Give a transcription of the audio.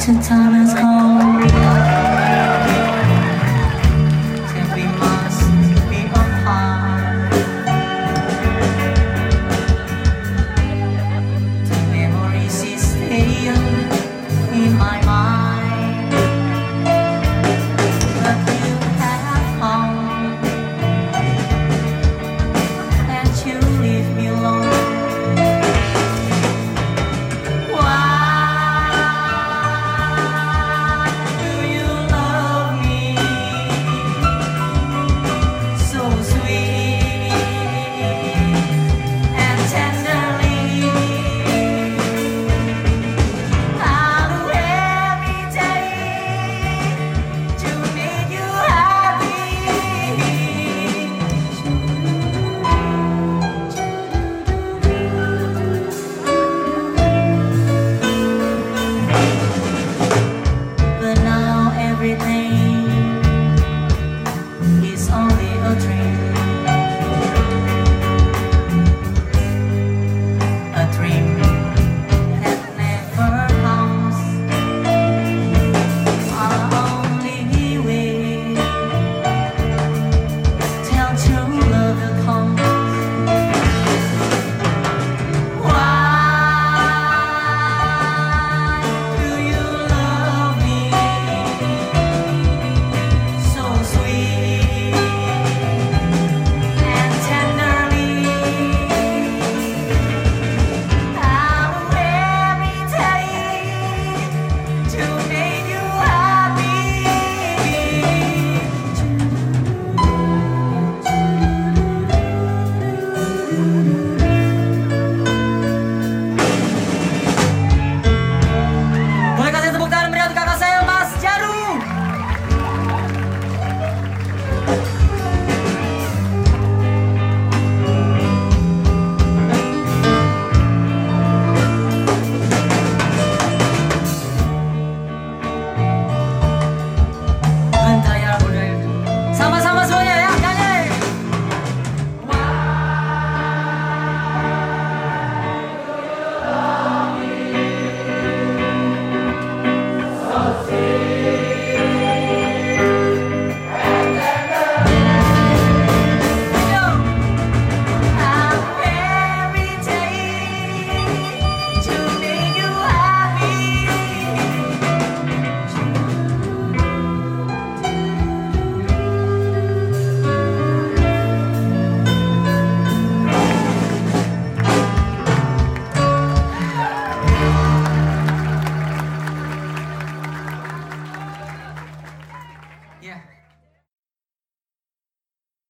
Mountain time has come.